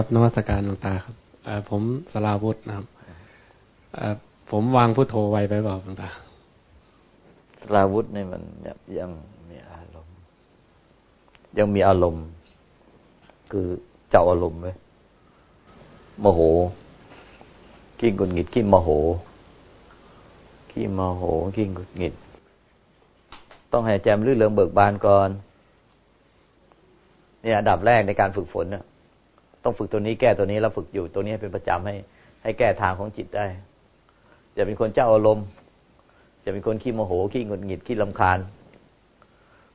ครับนวัตการหลวงตาครับอผมสลาวุธนะครับอผมวางพุทโธไว้ไปเปล่าหลวงตาสลาวุธนี่มันยังมีอารมณ์ ยังมีอารมณ์ คือเจ้าอารมณ์ไหมโมโหขี้กุนหงิดขี้โมโหขี้โมโหขี้กุนหงิด ต้องให้แจมลื่นเริงเบิกบานก่อน เนี่ยอันดับแรกในการฝึกฝนเนี่ย ต้องฝึกตัวนี้แก้ตัวนี้แล้วฝึกอยู่ตัวนี้เป็นประจำให้ ให้แก้ทางของจิตได้ อย่าเป็นคนเจ้าอารมณ์อย่าเป็นคนขี้โมโหขี้หงุดหงิดขี้ลำคาญ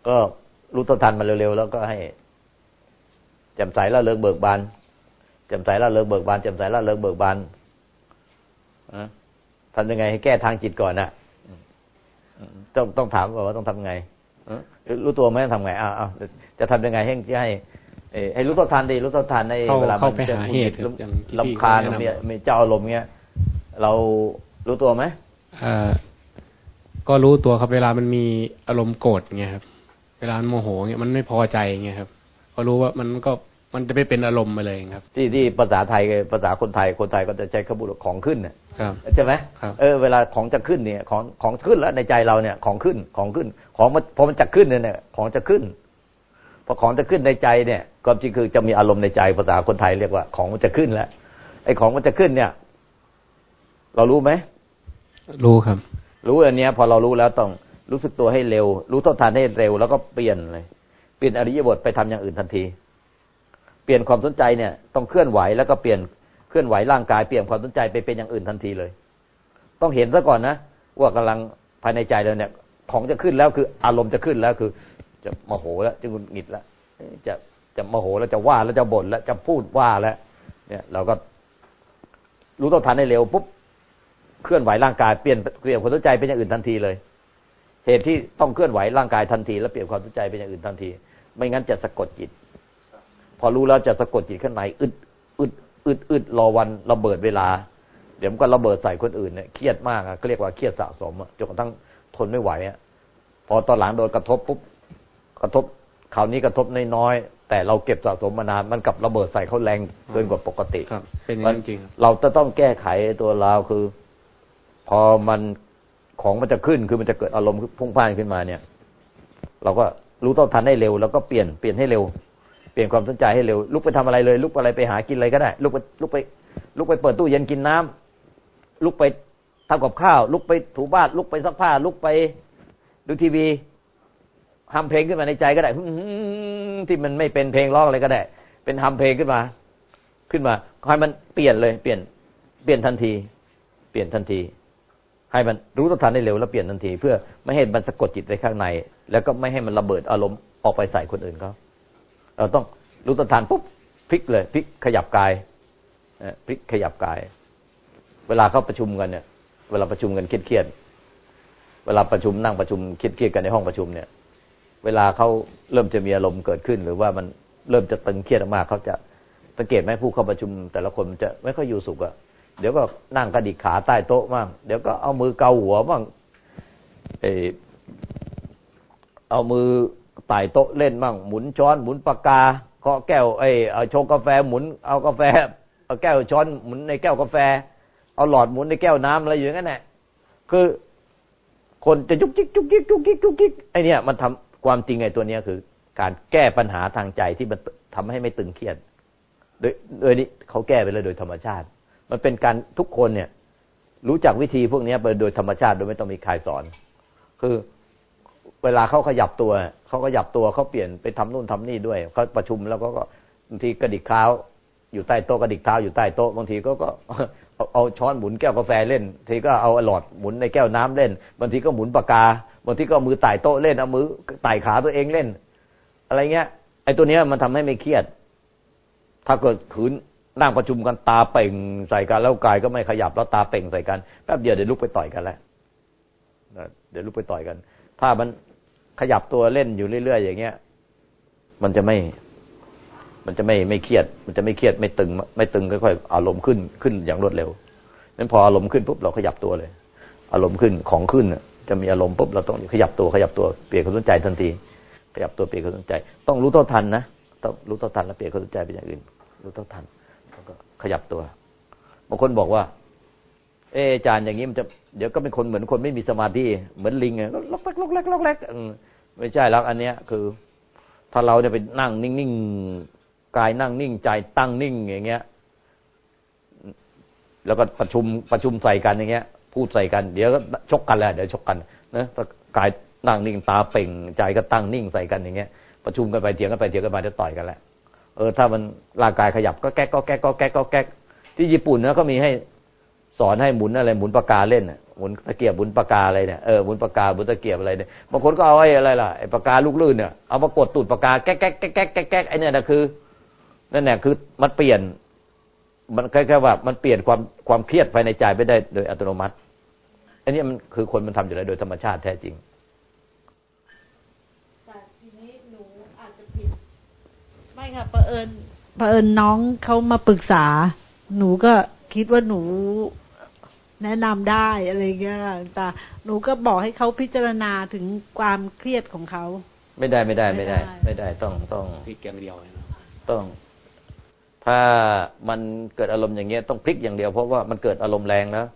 ก็รู้ต้นทันมาเร็วๆแล้วก็ให้แจ่มใสล้วเลิกเบิกบานแจ่มใสล้วเลิกเบิกบานแจ่มใสล้วเลิกเบิกบานทำยังไงให้แก้ทางจิตก่อนนะต้องต้องถามว่าต้องทำไงรู้ตัวไหมทำไงอ้าวจะทำยังไงให้ให้ ให้รู้ต้นทันดีรู้ต้นทันในเวลามันจะลำคาญมีมีเจ้าอารมณ์เงี้ยเรารู้ตัวไหมก็รู้ตัวครับเวลามันมีอารมณ์โกรธเงี้ยครับ เวลามันโมโหเงี้ยมันไม่พอใจเงี้ยครับ ก็รู้ว่ามันก็มันจะไม่เป็นอารมณ์ไปเลยครับ ที่ที่ภาษาไทยภาษาคนไทยคนไทยก็จะใช้คำพูดของขึ้นเนี่ยใช่ไหมเออเวลาของจะขึ้นเนี่ย ของของขึ้นแล้วในใจเราเนี่ยของขึ้นของขึ้น ของมันพอมันจะขึ้นเนี่ย ของจะขึ้นพอของจะขึ้นในใจเนี่ย ความจริงคือจะมีอารมณ์ในใจภาษาคนไทยเรียกว่า ของมันจะขึ้นแล้วไอ้ของมันจะขึ้นเนี่ย เรารู้ไหมรู้ครับ รู้อันเนี้ย พอเรารู้แล้วต้องรู้สึกตัวให้เร็ว รู้ต้นทานให้เร็ว แล้วก็เปลี่ยนเลย เปลี่ยนอริยบทไปทำอย่างอื่นทันที เปลี่ยนความสนใจเนี่ย ต้องเคลื่อนไหวแล้วก็เปลี่ยนเคลื่อนไหวร่างกายเปลี่ยนความสนใจไปเป็นอย่างอื่นทันทีเลย ต้องเห็นซะก่อนนะว่ากำลังภายในใจเราเนี่ย ของจะขึ้นแล้วคืออารมณ์จะขึ้นแล้วคือ จะโมโหแล้วจะงุนหงิดแล้วจะ จะโมโหแล้วจะว่าแล้วจะบ่นแล้วจะพูดว่าแล้วเนี่ยเราก็รู้ต้นทานให้เร็วปุ๊บเคลื่อนไหวร่างกายเปลี่ยนเปลี่ยนความสนใจเป็นอย่างอื่นทันทีเลย เหตุที่ต้องเคลื่อนไหวร่างกายทันที แล้วเปลี่ยนความสนใจเป็นอย่างอื่นทันที ไม่งั้นจะสะกดจิต พอรู้แล้วจะสะกดจิตข้างในอึดอึดอึดอึดรอวันระเบิดเวลา เดี๋ยวมันก็ระเบิดใส่คนอื่นเนี่ยเครียดมากอะก็เรียกว่าเครียดสะสมจนกระทั่งทนไม่ไหวอะพอตอนหลังโดนกระทบปุ๊บกระทบ คราวนี้กระทบน้อยๆแต่เราเก็บสะสมมานานมันกับระเบิดใส่เขาแรงเกินกว่าปกติครับเป็นอย่างจริงเราจะต้องแก้ไขตัวเราคือ พอมันของมันจะขึ้นคือมันจะเกิดอารมณ์พุ่งพ่านขึ้นมาเนี่ย เราก็รู้ต้องทันได้เร็ว แล้วก็เปลี่ยนเปลี่ยนให้เร็ว เปลี่ยนความสนใจให้เร็ว ลุกไปทำอะไรเลย ลุกอะไรไปหากินอะไรก็ได้ ลุกไปลุกไป ลุกไปเปิดตู้เย็นกินน้ำลุกไปทำกับข้าว ลุกไปถูบ้านลุกไปซักผ้า ลุกไปดูทีวี ทำเพลงขึ้นมาในใจก็ได้ที่มันไม่เป็นเพลงร้องอะไรก็ได้ เป็นทำเพลงขึ้นมา ขึ้นมาให้มันเปลี่ยนเลย เปลี่ยน เปลี่ยนทันที เปลี่ยนทันที ให้มันรู้ต้นทานได้เร็วแล้วเปลี่ยนทันที เพื่อไม่ให้มันสะกดจิตในข้างใน แล้วก็ไม่ให้มันระเบิดอารมณ์ออกไปใส่คนอื่นเขาเราต้องรู้ต้นทานปุ๊บพลิกเลยพลิกขยับกายพลิกขยับกาย เวลาเขาประชุมกันเนี่ย เวลาประชุมกันเครียดเวลาประชุมนั่งประชุมเครียดกันในห้องประชุมเนี่ย เวลาเขาเริ่มจะมีอารมณ์เกิดขึ้น หรือว่ามันเริ่มจะตึงเครียดมากเขาจะสังเกตไหมผู้เข้าประชุม แต่ละคนจะไม่ค่อยอยู่สุขอะเดี๋ยวก็นั่งกระดิกขาใต้โต๊ะบ้างเดี๋ยวก็เอามือเกาหัวบ้างเออเอามือไต่โต๊ะเล่นบ้างหมุนช้อนหมุนปากกาเคาะแก้วไอ้เอาชงกาแฟหมุนเอากาแฟเอาแก้วช้อนหมุนในแก้วกาแฟ เอาหลอดหมุนในแก้วน้ำอะไรอย่างนั้นแหละคือคนจะยุกยิกยุกยิกยุกยิกยุกยิกไอเนี่ยมันทำ ความจริงไอ้ตัวเนี้ยคือ การแก้ปัญหาทางใจที่มันทำให้ไม่ตึงเครียด โดยโดยนี้เขาแก้ไปเลยโดยธรรมชาติ มันเป็นการทุกคนเนี่ย รู้จักวิธีพวกนี้ไปโดยธรรมชาติโดยไม่ต้องมีใครสอน คือเวลาเขาขยับตัวเขาขยับตัวเขาเปลี่ยนไปทำนู่นทำนี่ด้วยเขาประชุมแล้วก็บางทีกระดิกเท้าอยู่ใต้โต๊ะกระดิกเท้าอยู่ใต้โต๊ะบางทีก็ก็เอาช้อนหมุนแก้วกาแฟเล่นทีก็เอาหลอดหมุนในแก้วน้ำเล่นบางทีก็หมุนปากกาบางทีก็มือไต่โต๊ะเล่นเอามือไต่ขาตัวเองเล่น อะไรเงี้ย ไอ้ตัวเนี้ยมันทำให้ไม่เครียด ถ้าเกิดขืนนั่งประชุมกันตาเป่งใส่กันแล้วกายก็ไม่ขยับแล้วตาเป่งใส่กันแป๊บเดียวเดี๋ยวลุกไปต่อยกันแล้วเดี๋ยวลุกไปต่อยกัน ถ้ามันขยับตัวเล่นอยู่เรื่อยๆอย่างเงี้ย มันจะไม่ มันจะไม่ไม่เครียด มันจะไม่เครียดไม่ตึง ไม่ตึงค่อยๆอารมณ์ขึ้นขึ้นอย่างรวดเร็วนั้นพออารมณ์ขึ้นปุ๊บเราขยับตัวเลย อารมณ์ขึ้นของขึ้นจะมีอารมณ์ปุ๊บเราต้องขยับตัวขยับตัวเปลี่ยนความสนใจทันที ขยับตัวเปลี่ยนความสนใจ ต้องรู้เท่าทันนะต้องรู้เท่าทันแล้วเปลี่ยนความสนใจไปอย่างอื่น รู้เท่าทันก็ขยับตัวบางคนบอกว่า เอออาจารย์อย่างนี้มันจะเดี๋ยวก็เป็นคนเหมือนคนไม่มีสมาธิเหมือนลิงไงล็อกแรกล็อกแรกล็อกแรกไม่ใช่แล้วอันเนี้ยคือ ถ้าเราเนี่ยไปนั่งนิ่งๆ กายนั่งนิ่งใจตั้งนิ่งอย่างเงี้ย แล้วก็ประชุมประชุมใส่กันอย่างเงี้ย พูดใส่กัน เดี๋ยวก็ชกกันแหล้วเดี๋ยวชกกันนะกายนั่งนิ่งตาเป่ง ใจก็ตั้งนิ่งใส่กันอย่างเงี้ย ประชุมกันไปเถียงกันไปเถียงกันมาจะต่อยกันแหละเออถ้ามันร่างกายขยับก็แก๊กก็แก๊กก็แก๊กก็แก๊กที่ญี่ปุ่นนะก็มีให้สอนให้หมุนอะไรหมุนปากกาเล่นหมุนตะเกียบหมุนปากกาอะไรเนี่ยเออหมุนปากกาหมุนตะเกียบอะไรเนี่ยบางคนก็เอาไอ้อะไรล่ะไอ้ปากกาลูกลื่นเนี่ยเอามากดตูดปากกาแก๊กแก๊กแก๊กแก๊กแก๊กไอ้เนี่ยนะคือ นั่นแหละคือมันเปลี่ยน มันแค่ว่ามันเปลี่ยนความความเครียดภายในใจไปได้โดยอัตโนมัติ อันนี้มันคือคนมันทำอยู่แล้วโดยธรรมชาติแท้จริงแต่ทีนี้หนูอาจจะผิด ไม่ค่ะเผอิญเผอิญน้องเขามาปรึกษา หนูก็คิดว่าหนูแนะนำได้อะไรเงี้ยค่ะแต่หนูก็บอกให้เขาพิจารณาถึงความเครียดของเขา ไม่ได้ไม่ได้ไม่ได้ ไม่ไม่ได้ได้ต้องต้องพลิกอย่างเดียวนะต้อง ถ้ามันเกิดอารมณ์อย่างเงี้ยต้องพลิกอย่างเดียวเพราะว่ามันเกิดอารมณ์แรงแล้ว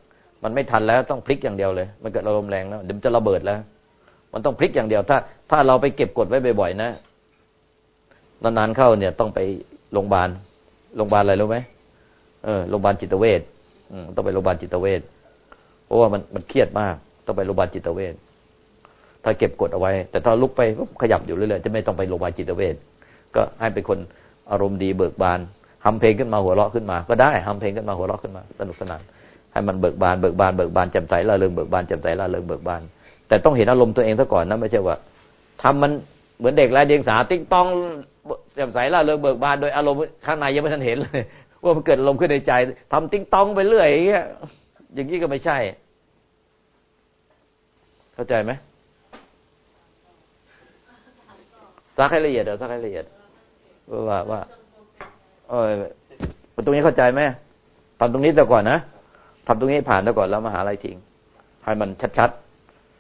มันไม่ทันแล้วต้องพลิกอย่างเดียวเลย มันเกิดอารมณ์แรงแล้วเดี๋ยวมันจะระเบิดแล้ว มันต้องพลิกอย่างเดียว ถ้า ถ้าเราไปเก็บกดไว้บ่อยๆนะนานๆเข้าเนี่ยต้องไปโรงพยาบาลโรงพยาบาลอะไรรู้ไหมเออโรงพยาบาลจิตเวชต้องไปโรงพยาบาลจิตเวชเพราะว่ามันมันเครียดมาก ต้องไปโรงพยาบาลจิตเวชถ้าเก็บกดเอาไว้ แต่ถ้าลุกไปขยับอยู่เรื่อยๆจะไม่ต้องไปโรงพยาบาลจิตเวชก็ให้เป็นคนอารมณ์ดีเบิกบาน ทำเพลงขึ้นมาหัวเราะขึ้นมา ก็ได้ทำเพลงขึ้นมาหัวเราะขึ้นมา สนุกสนาน ให้มันเบิกบานเบิกบานเบิกบานแจ่มใสละเริงเบิกบานแจ่มใสละเริงเบิกบาน แต่ต้องเห็นอารมณ์ตัวเองซะก่อนนะไม่ใช่ว่าทำมันเหมือนเด็กไร้เดียงสาติ๊งต้องแจ่มใสละเริงเบิกบานโดยอารมณ์ข้างในยังไม่ทันเห็นเลยว่ามันเกิดอารมณ์ขึ้นในใจทำติ๊งต้องไปเรื่อยอย่างเงี้ยอย่างนี้ก็ไม่ใช่ เข้าใจไหมซักให้ละเอียดเดี๋ยวซักให้ละเอียดว่าว่า เออตรงนี้เข้าใจไหมทำตรงนี้แต่ก่อนนะทำตรงนี้ผ่านแต่ก่อนแล้วมาหาอะไรทิ้งให้มันชัด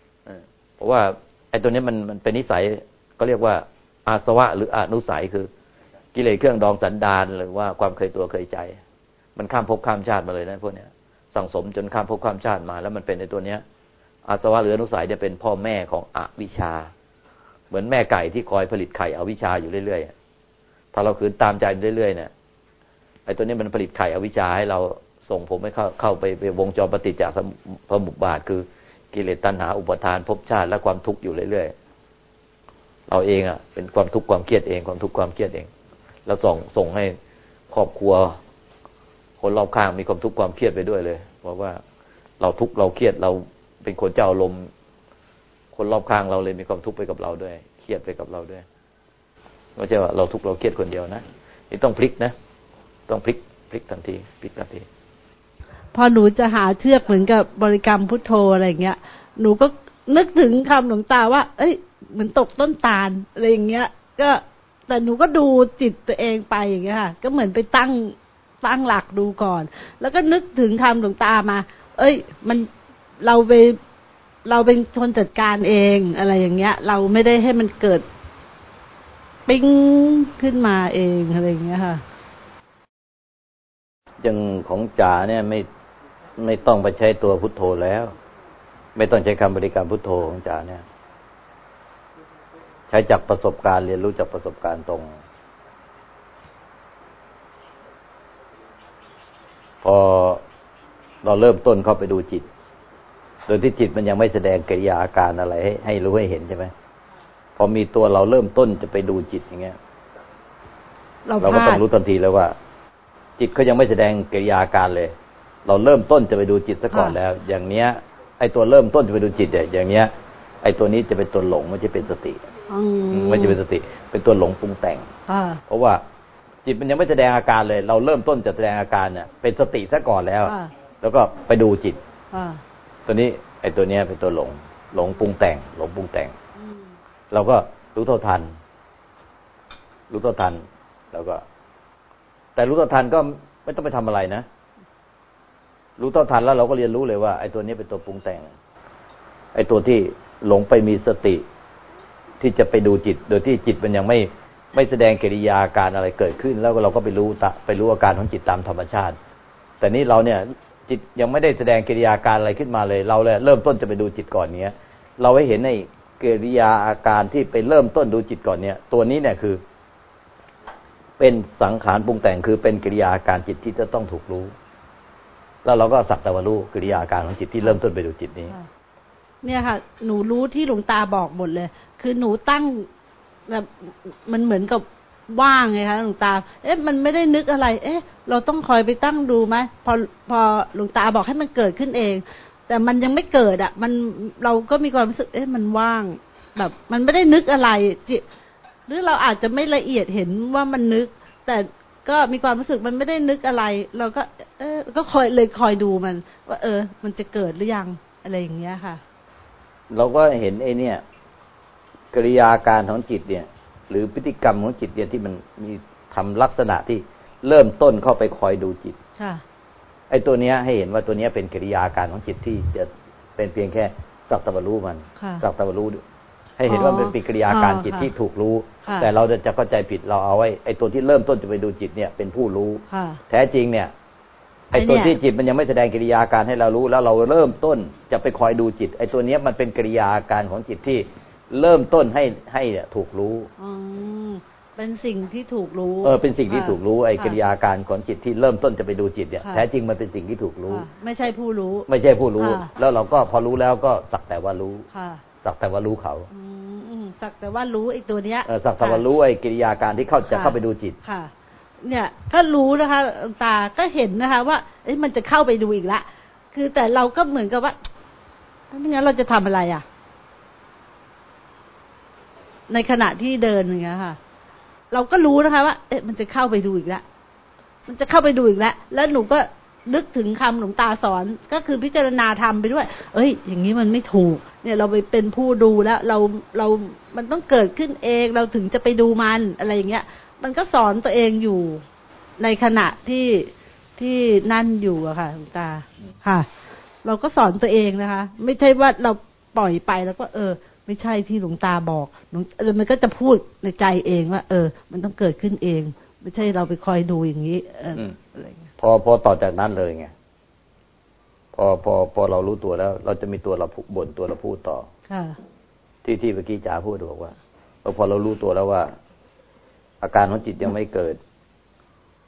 ๆเพราะว่าไอ้ตัวนี้มันมันเป็นนิสัยก็เรียกว่า อาสวะ หรืออนุสัยคือ กิเลสเครื่องดองสันดานหรือว่าความเคยตัวเคยใจ มันข้ามภพข้ามชาติมาเลยนะพวกเนี้ยสั่งสมจนข้ามภพข้ามชาติมา แล้วมันเป็นในตัวเนี้ย อาสวะหรืออนุสัยจะเป็นพ่อแม่ของอวิชชา เหมือนแม่ไก่ที่คอยผลิตไข่อวิชชาอยู่เรื่อยๆถ้าเราขืนตามใจเรื่อยๆเนี่ย ไอ้ตัวนี้มันผลิตไข่อวิชชาให้เราส่งผมให้เข้าเข้าไปไปวงจรปฏิจจสมุปบาท คือกิเลสตัณหาอุปทานภพชาติและความทุกข์อยู่เรื่อยๆเราเองอะ เป็นความทุกข์ความเครียดเองความทุกข์ความเครียดเองแล้วส่งส่งให้ครอบครัว คนรอบข้างมีความทุกข์ความเครียดไปด้วยเลย เพราะว่าเราทุกข์เราเครียดเราเป็นคนเจ้าลมณ์คนรอบข้างเราเลยมีความทุกข์ไปกับเราด้วย เครียดไปกับเราด้วยไม่ใช่ว่าเราทุกข์เราเครียดคนเดียวนะนี่ต้องพลิกนะ ต้องพลิกพลิกทันทีพลิกทันที พอหนูจะหาเชือกเหมือนกับบริกรรมพุทโธอะไรเงี้ย หนูก็นึกถึงคำหลวงตาว่า เอ้ยเหมือนตกต้นตาลอะไรอย่างเงี้ย ก็แต่หนูก็ดูจิตตัวเองไปอย่างเงี้ยค่ะ ก็เหมือนไปตั้งตั้งหลักดูก่อน แล้วก็นึกถึงคำหลวงตามา เอ้ย มันเราไปเราเป็นคนจัดการเองอะไรอย่างเงี้ย เราไม่ได้ให้มันเกิด ปิ้งขึ้นมาเองอะไรอย่างเงี้ยค่ะ ย่างของจ๋าเนี่ยไม่ไม่ต้องไปใช้ตัวพุทโธแล้ว ไม่ต้องใช้คำบริกรรมพุทโธของจ๋าเนี่ย ใช้จากประสบการณ์เรียนรู้จากประสบการณ์ตรง พอเราเริ่มต้นเข้าไปดูจิต โดยที่จิตมันยังไม่แสดงกิริยาอาการอะไร ให้ให้รู้ให้เห็นใช่ไหมพอมีตัวเราเริ่มต้นจะไปดูจิตอย่างเงี้ย เราก็ต้องรู้ทันทีแล้วว่า จิตเขายังไม่แสดงกิริยาการเลย เราเริ่มต้นจะไปดูจิตซะก่อนแล้ว อย่างเนี้ย ไอ้ตัวเริ่มต้นจะไปดูจิตเนี่ยอย่างเนี้ย ไอ้ตัวนี้จะเป็นตัวหลงไม่ใช่เป็นสติอืมไม่ใช่เป็นสติ เป็นตัวหลงปรุงแต่งอ่าเพราะว่าจิตมันยังไม่แสดงอาการเลย เราเริ่มต้นจะแสดงอาการเนี่ยเป็นสติซะก่อนแล้วอ่าแล้วก็ไปดูจิตอ่าตัวนี้ ไอ้ตัวเนี้ยเป็นตัวหลง หลงปรุงแต่ง หลงปรุงแต่งอืมเราก็รู้เท่าทัน รู้เท่าทัน แล้วก็ แต่รู้เท่าทันก็ไม่ต้องไปทำอะไรนะ รู้เท่าทันแล้วเราก็เรียนรู้เลยว่าไอ้ตัวนี้เป็นตัวปรุงแต่ง ไอ้ตัวที่หลงไปมีสติ ที่จะไปดูจิต โดยที่จิตมันยังไม่ไม่แสดงกิริยาการอะไรเกิดขึ้น แล้วเราก็ไปรู้ตะไปรู้อาการของจิตตามธรรมชาติ แต่นี้เราเนี่ยจิตยังไม่ได้แสดงกิริยาอาการอะไรขึ้นมาเลย เราเลยเริ่มต้นจะไปดูจิตก่อนเนี้ย เราให้เห็นในกิริยาอาการที่ไปเริ่มต้นดูจิตก่อนเนี่ย ตัวนี้เนี่ยคือ เป็นสังขารปรุงแต่งคือเป็นกิริยาการจิตที่จะต้องถูกรู้ แล้วเราก็สักแต่ว่ารู้กิริยาการของจิตที่เริ่มต้นไปดูจิตนี้ เนี่ยค่ะ หนูรู้ที่หลวงตาบอกหมดเลย คือหนูตั้งแบบมันเหมือนกับว่างไงคะหลวงตา เอ๊ะ มันไม่ได้นึกอะไร เอ๊ะ เราต้องคอยไปตั้งดูไหมพอพอหลวงตาบอกให้มันเกิดขึ้นเอง แต่มันยังไม่เกิดอะ มันเราก็มีความรู้สึก เอ๊ะ มันว่าง แบบ มันไม่ได้นึกอะไรจิ หรือเราอาจจะไม่ละเอียดเห็นว่ามันนึก แต่ก็มีความรู้สึกมันไม่ได้นึกอะไร เราก็ เออก็คอยเลยคอยดูมัน ว่า เออ มันจะเกิดหรือยังอะไรอย่างเงี้ยค่ะ เราก็เห็นไอ้เนี่ยกิริยาการของจิตเนี่ย หรือพฤติกรรมของจิตเนี่ยที่มันมีทำลักษณะที่เริ่มต้นเข้าไปคอยดูจิตค่ะไอ้ตัวเนี้ยให้เห็นว่าตัวเนี้ยเป็นกิริยาการของจิตที่จะเป็นเพียงแค่สักตะวันรู้มันค่ะสักตะวันรู้ ให้เห็นว่ามันเป็นกิริยาการอ๋อจิตค่ะที่ถูกรู้ค่ะแต่เราจะเข้าใจผิดเราเอาไว้ไอ้ตัวที่เริ่มต้นจะไปดูจิตเนี่ยเป็นผู้รู้ค่ะแท้จริงเนี่ยไอ้ไอ้เนี่ตัวยที่จิตมันยังไม่แสดงกิริยาการให้เรารู้ แล้วเราเริ่มต้นจะไปคอยดูจิต ไอ้ตัวเนี้ยมันเป็นกิริยาการของจิตที่เริ่มต้นให้ให้เนี่ยถูกรู้อืมเป็นสิ่งที่ถูกรู้ เออเป็นสิ่งที่ค่ะถูกรู้ไอ้ค่ะกิริยาการของจิตที่เริ่มต้นจะไปดูจิตเนี่ยค่ะแท้จริงมันเป็นสิ่งที่ถูกรู้ค่ะไม่ใช่ผู้รู้ ไม่ใช่ผู้รู้ค่ะแล้วเราก็พอรู้แล้วก็สักแต่ว่ารู้ค่ะ สักแต่ว่ารู้เขาอืมอืมสักแต่ว่ารู้ไอ้ตัวเนี้ยเออสักแต่ว่ารู้ไอ้กิริยาการที่เข้าจะค่ะเข้าไปดูจิตค่ะ เนี่ยก็รู้นะคะหลวงตาก็เห็นนะคะ ว่าเอ้ยมันจะเข้าไปดูอีกละคือแต่เราก็เหมือนกับว่าไม่งั้นเราจะทำอะไรอะ ในขณะที่เดินอย่างเงี้ยค่ะ เราก็รู้นะคะ ว่า เอ๊ะมันจะเข้าไปดูอีกแล้วมันจะเข้าไปดูอีกแล้วแล้วหนูก็ นึกถึงคำหลวงตาสอนก็คือพิจารณาธรรมไปด้วย เอ้ย อย่างนี้มันไม่ถูก เนี่ยเราไปเป็นผู้ดูแล้วเราเรามันต้องเกิดขึ้นเองเราถึงจะไปดูมันอะไรอย่างเงี้ย มันก็สอนตัวเองอยู่ในขณะที่ที่นั่นอยู่อะค่ะหลวงตาค่ะ เราก็สอนตัวเองนะคะ ไม่ใช่ว่าเราปล่อยไปแล้วก็ เออ ไม่ใช่ที่หลวงตาบอกหลวงเออมันก็จะพูดในใจเองว่า เออ มันต้องเกิดขึ้นเอง ไม่ใช่เราไปคอยดูอย่างนี้เอออมอะไรอย่างเงี้ยพอพอต่อจากนั้นเลยไงพอพอพอเรารู้ตัวแล้ว เราจะมีตัวเราบ่นตัวเราพูดต่อค่ะที่ที่เมื่อกี้จ๋าพูดบอกว่าเออพอเรารู้ตัวแล้วว่า อาการของจิตยังไม่เกิด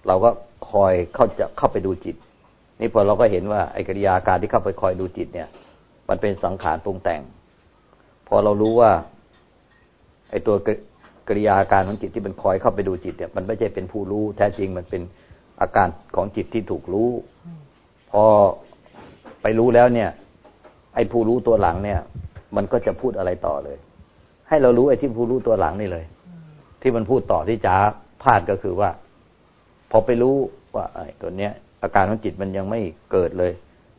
เราก็คอยเข้าจะเข้าไปดูจิต นี่พอเราก็เห็นว่าไอ้กิริยาการที่เข้าไปคอยดูจิต เนี่ย มันเป็นสังขารปรุงแต่ง พอเรารู้ว่า ไอ้ตัว กริกิริยาการของจิตที่มันคอยเข้าไปดูจิตเนี่ยมันไม่ใช่เป็นผู้รู้ แท้จริงมันเป็นอาการของจิตที่ถูกรู้ พอไปรู้แล้วเนี่ย ไอ้ผู้รู้ตัวหลังเนี่ย มันก็จะพูดอะไรต่อเลย ให้เรารู้ไอ้ที่ผู้รู้ตัวหลังนี่เลย ที่มันพูดต่อที่จ๋าพลาดก็คือว่า พอไปรู้ว่าไอ้ตัวเนี้ย อาการของจิตมันยังไม่เกิดเลย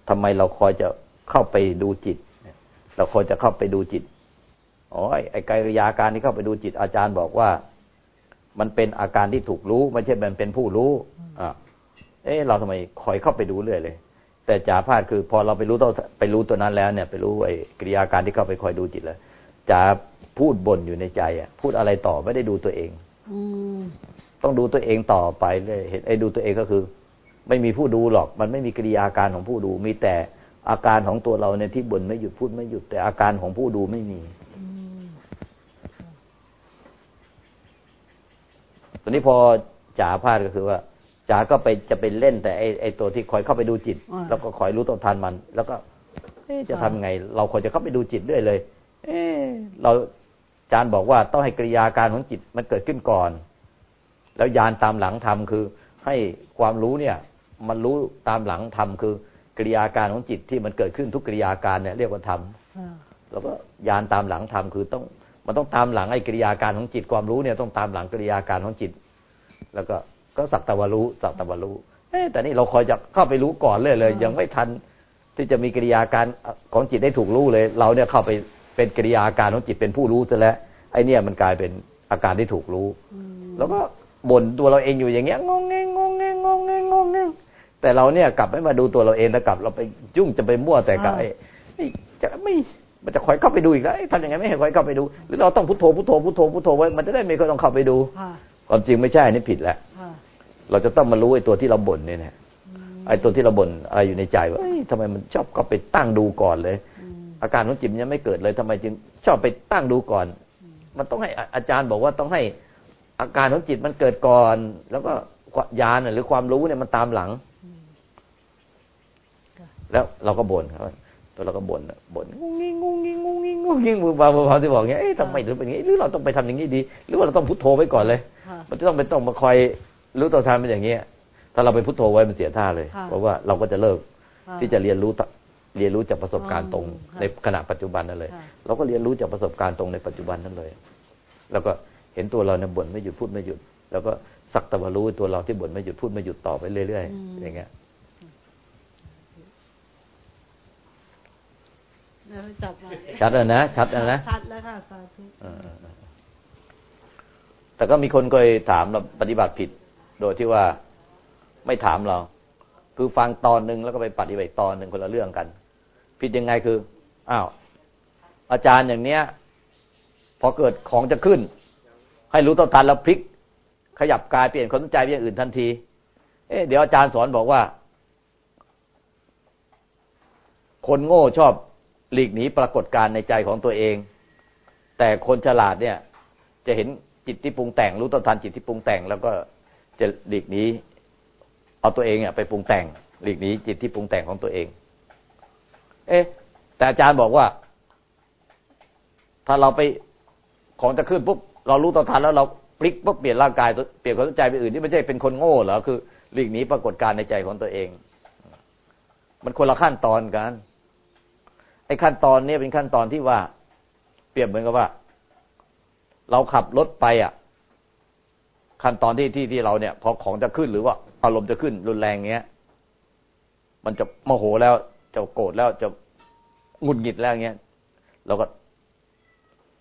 ทำไมเราคอยจะเข้าไปดูจิต เราคอยจะเข้าไปดูจิต อ๋อไอ้ไอ้กิริยาการที่เข้าไปดูจิตอาจารย์บอกว่า มันเป็นอาการที่ถูกรู้ไม่ใช่มันเป็นผู้รู้อ่าเอ๊ะเราทำไมคอยเข้าไปดูเรื่อยเลย แต่จ๋าพลาดคือพอเราไปรู้ตัวไปรู้ตัวนั้นแล้วเนี่ย ไปรู้ไอ้กิริยาการที่เข้าไปคอยดูจิตแล้วจ๋าพูดบ่นอยู่ในใจอะ พูดอะไรต่อไม่ได้ดูตัวเองอืมต้องดูตัวเองต่อไปเลยเห็นไอ้ดูตัวเองก็คือ ไม่มีผู้ดูหรอก มันไม่มีกิริยาการของผู้ดู มีแต่อาการของตัวเราเนี่ยที่บ่นไม่หยุดพูดไม่หยุดแต่อาการของผู้ดูไม่มีอืม ตอนนี้พอจ๋าพลาดก็คือว่าจ๋าก็ไปจะไปเล่นแต่ไอ้ไอ้ตัวที่คอยเข้าไปดูจิต แล้วก็คอยรู้ต้นทันมัน แล้วก็เอ๊ะจะทำไง เราควรจะเข้าไปดูจิตด้วยเลย เอ๊ะเราอาจารย์บอกว่าต้องให้กิริยาการของจิตมันเกิดขึ้นก่อน แล้วยานตามหลังทำคือ ให้ความรู้เนี่ย มันรู้ตามหลังทำคือกิริยาการของจิตที่มันเกิดขึ้นทุกกิริยาการเนี่ยเรียกว่าธรรมค่ะแล้วก็ยานตามหลังทำคือต้อง มันต้องตามหลังไอ้กิริยาการของจิตความรู้เนี่ยต้องตามหลังกิริยาการของจิต แล้วก็ก็สักตะวารู้สักตะวารู้เอ๊ะแต่นี่เราคอยจะเข้าไปรู้ก่อนเลยเลย ยังไม่ทันที่จะมีกิริยาการของจิตได้ถูกรู้เลย เราเนี่ยเข้าไปเป็นกิริยาการของจิตเป็นผู้รู้ซะแล้วไอ้เนี่ยมันกลายเป็นอาการที่ถูกรู้อืมแล้วก็บ่นตัวเราเองอยู่อย่างเงี้ยงงเงงงงเงงงงเงงงงเงงแต่เราเนี่ยกลับไม่มาดูตัวเราเองแล้วกลับ เราไปยุ่งจะไปมั่วแต่กับไอ้ไอ้จะไม่ มันจะคอยเข้าไปดูอีกแล้วทำยังไงไม่ให้คอยเข้าไปดู หรือเราต้องพุทโธพุทโธพุทโธพุทโธไว้ มันจะได้ไม่ต้องเข้าไปดูค่ะความจริงไม่ใช่นี่ผิดแล้วค่ะเราจะต้องมารู้ไอ้ตัวที่เราบ่นเนี่ยนะไอ้ตัวที่เราบ่นอะไรอยู่ในใจว่าเอ้ยทำไมมันชอบก็ไปตั้งดูก่อนเลยอืมอาการของจิตมันยังไม่เกิดเลยทำไมจึงชอบไปตั้งดูก่อน มันต้องให้อาอาจารย์บอกว่าต้องให้อาการของจิตมันเกิดก่อน แล้วก็ญาณน่ะหรือความรู้เนี่ยมันตามหลัง แล้วเราก็บ่นครับตัว เราก็บ่นน่ะบ่นงุ้งงิ้งงุ้งงิ้งงุ้งงิ้งงุ้งงิ้งมือเบาๆเบาที่บอกเงี้ยเอ๊ะทำไมถึงเป็นอย่างนี้ หรือเราต้องไปทำอย่างนี้ดี หรือว่าเราต้องพุทโธไว้ก่อนเลย มันจะต้องเป็นต้องมาคอยรู้ตัวทานเป็นอย่างนี้ย ถ้าเราไปพุทโธไว้มันเสียท่าเลย เพราะว่าเราก็จะเลิกที่จะเรียนรู้เรียนรู้จากประสบการณ์ตรงในขณะปัจจุบันนั่นเลย เราก็เรียนรู้จากประสบการณ์ตรงในปัจจุบันนั่นเลย แล้วก็เห็นตัวเราเนี่ยบ่นไม่หยุดพูดไม่หยุด แล้วก็สักต่ว่ารู้ตัวเราที่บ่นไม่หยุดพูดไม่หยุดต่อไปเรื่อยๆอย่างเงี้ย แล้ว จับมาชัดแล้วนะชัดแล้วนะชัดแล้วค่ะสาธุเออแต่ก็มีคนเคยถามเราปฏิบัติผิด โดยที่ว่าไม่ถามเรา คือฟังตอนหนึ่งแล้วก็ไปปฏิบัติตอนหนึ่งคนละเรื่องกัน ผิดยังไงคืออ้าวอาจารย์อย่างเนี้ย พอเกิดของจะขึ้น ให้รู้เท่าทันแล้วพลิก ขยับกายเปลี่ยนความสนใจไปอย่างอื่นทันที เอ๊ะเดี๋ยวอาจารย์สอนบอกว่า คนโง่ชอบ หลีกหนีปรากฏการณ์ในใจของตัวเอง แต่คนฉลาดเนี่ย จะเห็นจิตที่ปรุงแต่ง รู้ต้นทันจิตที่ปรุงแต่ง แล้วก็จะหลีกหนีเอาตัวเองเนี่ยไปปรุงแต่ง หลีกหนีจิตที่ปรุงแต่งของตัวเอง เอ๊ะ แต่อาจารย์บอกว่า ถ้าเราไปของจะขึ้นปุ๊บเรารู้ต้นทันแล้วเราพลิกปุ๊บเปลี่ยนร่างกายเปลี่ยนความสนใจไปอื่นนี่ไม่ใช่เป็นคนโง่เหรอคือหลีกหนีปรากฏการณ์ในใจของตัวเอง มันคนละขั้นตอนกัน ไอ้ขั้นตอนนี้เป็นขั้นตอนที่ว่า เปรียบเหมือนกับว่า เราขับรถไปอะ ขั้นตอนที่ที่ที่เราเนี่ย พอของจะขึ้นหรือว่า อารมณ์จะขึ้นรุนแรงเงี้ย มันจะโมโหแล้วจะโกรธแล้วจะหงุดหงิดแล้วเงี้ยเราก็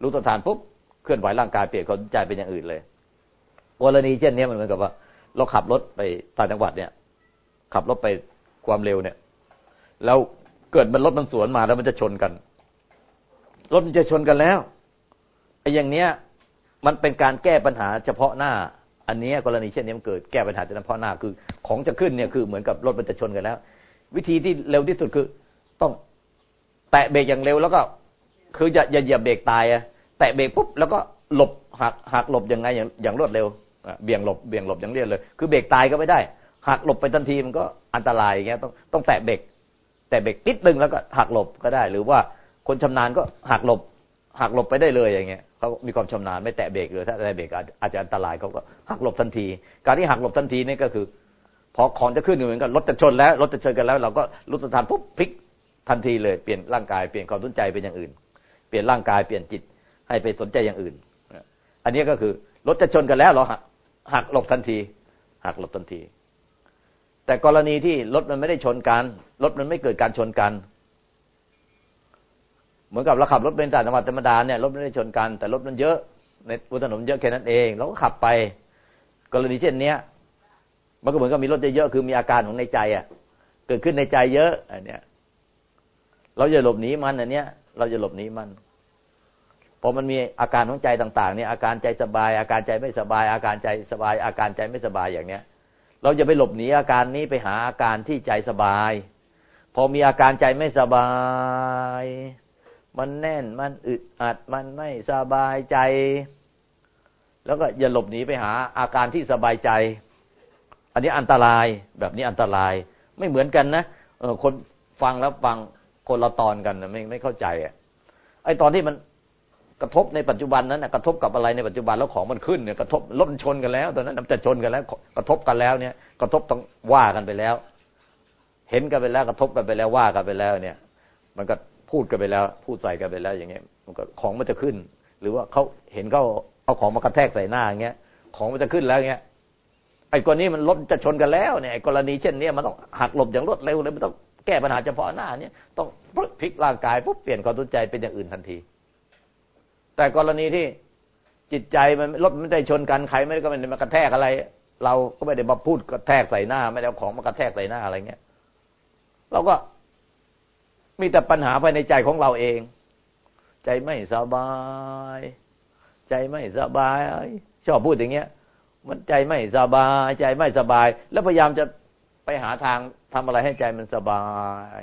รู้ตัวฐานปุ๊บเคลื่อนไหวร่างกายเปลี่ยนความสนใจเป็นอย่างอื่นเลยกรณีเช่นนี้มันเหมือนกับว่า เราขับรถไปต่างจังหวัดเนี่ย ขับรถไปความเร็วเนี่ย แล้ว เกิดมันรถมันสวนมาแล้วมันจะชนกันรถมันจะชนกันแล้วไอ้อย่างเนี้ย มันเป็นการแก้ปัญหาเฉพาะหน้า อันนี้กรณีเช่นนี้มันเกิดแก้ปัญหาเฉพาะหน้าคือ ของจะขึ้นเนี่ยคือเหมือนกับรถมันจะชนกันแล้ว วิธีที่เร็วที่สุดคือ ต้องแตะเบรกอย่างเร็วแล้วก็ คืออย่าอย่าเหยียบเบรกตายอะแตะเบรกปุ๊บแล้วก็หลบหักหักหลบยังไงอย่างอย่างรวดเร็วเบี่ยงหลบเบี่ยงหลบอย่างเรียนเลย คือเบรกตายก็ไม่ได้หักหลบไปทันทีมันก็อันตรายอย่างเงี้ยต้องต้องแตะเบรก แตะเบรกนิดนึงแล้วก็หักหลบก็ได้ หรือว่าคนชำนาญก็หักหลบหักหลบไปได้เลยอย่างเงี้ยเขามีความชำนาญไม่แตะเบรกเลยถ้าแตะเบรกอาจจะอันตรายเขาก็หักหลบทันที การที่หักหลบทันทีนี่ก็คือ พอของจะขึ้นเหมือนกันรถจะชนแล้วรถจะชนกันแล้ว เราก็รู้สถานปุ๊บพลิกทันทีเลยเปลี่ยนร่างกายเปลี่ยนความสนใจเป็นอย่างอื่น เปลี่ยนร่างกายเปลี่ยนจิตให้ไปสนใจอย่างอื่น อันนี้ก็คือรถจะชนกันแล้วเราหักหลบทันที หักหลบทันที แต่กรณีที่รถมันไม่ได้ชนกันรถมันไม่เกิดการชนกัน เหมือนกับเราขับรถเป็นต่างจังหวัดธรรมดาเนี่ยรถไม่ได้ชนกัน แต่รถมันเยอะในบนถนนเยอะแค่นั้นเองเราก็ขับไป กรณีเช่นเนี้ย มันก็เหมือนกับมีรถเยอะๆคือมีอาการของในใจอะ เกิดขึ้นในใจเยอะอันเนี้ยเราจะหลบหนีมันอันเนี้ย เราจะหลบหนีมันพอมันมีอาการของใจต่าง ๆ เนี่ยอาการใจสบาย อาการใจไม่สบาย อาการใจสบาย อาการใจไม่สบายอย่างเนี้ย เราจะไปหลบหนีอาการนี้ไปหาอาการที่ใจสบาย พอมีอาการใจไม่สบาย มันแน่นมันอึดอัดมันไม่สบายใจ แล้วก็อย่าหลบหนีไปหาอาการที่สบายใจ อันนี้อันตรายแบบนี้อันตราย ไม่เหมือนกันนะเออคนฟังแล้วฟังคนละตอนกันนะไม่ไม่เข้าใจอะไอตอนที่มัน กระทบในปัจจุบันนั้นนะกระทบกับอะไรในปัจจุบันแล้วของมันขึ้นเนี่ยกระทบรถมันชนกันแล้วตอนนั้นจะชนกันแล้ว กระทบกันแล้วเนี่ย กระทบต้องว่ากันไปแล้ว เห็นกันไปแล้ว กระทบกันไปแล้วว่ากันไปแล้วเนี่ย มันก็พูดกันไปแล้ว พูดใส่กันไปแล้วอย่างเงี้ย มันก็ของมันจะขึ้น หรือว่าเขาเห็นเขาเอาของมากระแทกใส่หน้าอย่างเงี้ย ของมันจะขึ้นแล้วเงี้ยไอ้กรณีมันรถจะชนกันแล้วเนี่ยกรณีเช่นนี้มันต้องหักหลบอย่างรวดเร็วเลยมันต้องแก้ปัญหาเฉพาะหน้าเนี่ยต้องพลิกร่างกายปุ๊บเปลี่ยนความสนใจเป็นอย่างอื่นทันที แต่กรณีที่จิตใจมันรถไม่ได้ชนกันใครไม่ได้ก็ไม่ได้มากระแทกอะไร เราก็ไม่ได้มาพูดกระแทกใส่หน้า ไม่ได้เอาของมากระแทกใส่หน้าอะไรเงี้ยเราก็มีแต่ปัญหาภายในใจของเราเอง ใจไม่สบาย ใจไม่สบายชอบพูดอย่างเงี้ย มันใจไม่สบาย ใจไม่สบาย แล้วพยายามจะไปหาทางทำอะไรให้ใจมันสบาย